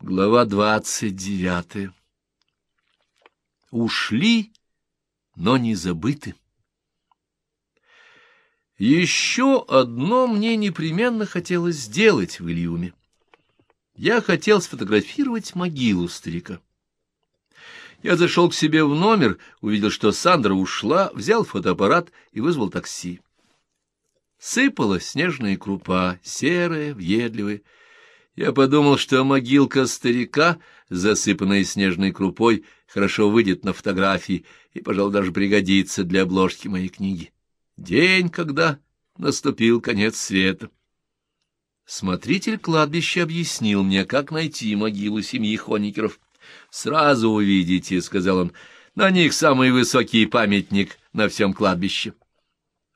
Глава двадцать девятая. Ушли, но не забыты. Еще одно мне непременно хотелось сделать в Ильюме. Я хотел сфотографировать могилу старика. Я зашел к себе в номер, увидел, что Сандра ушла, взял фотоаппарат и вызвал такси. Сыпала снежная крупа, серая, въедливая, я подумал, что могилка старика, засыпанная снежной крупой, хорошо выйдет на фотографии и, пожалуй, даже пригодится для обложки моей книги. День, когда наступил конец света. Смотритель кладбища объяснил мне, как найти могилу семьи Хоникеров. «Сразу увидите», — сказал он, — «на них самый высокий памятник на всем кладбище».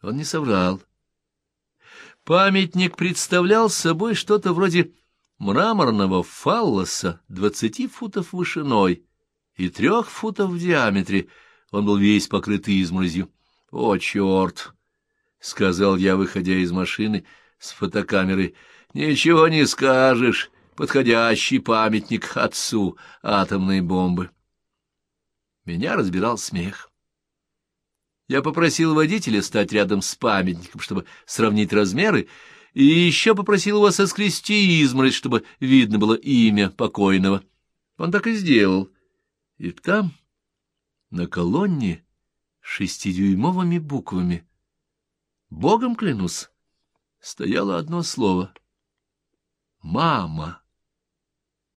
Он не соврал. Памятник представлял собой что-то вроде мраморного фаллоса двадцати футов вышиной и трех футов в диаметре. Он был весь покрытый изморозью. — О, черт! — сказал я, выходя из машины с фотокамерой. — Ничего не скажешь. Подходящий памятник отцу атомной бомбы. Меня разбирал смех. Я попросил водителя стать рядом с памятником, чтобы сравнить размеры, и еще попросил его соскрести изморозь, чтобы видно было имя покойного. Он так и сделал. И там, на колонне, шестидюймовыми буквами, Богом клянусь, стояло одно слово — «Мама».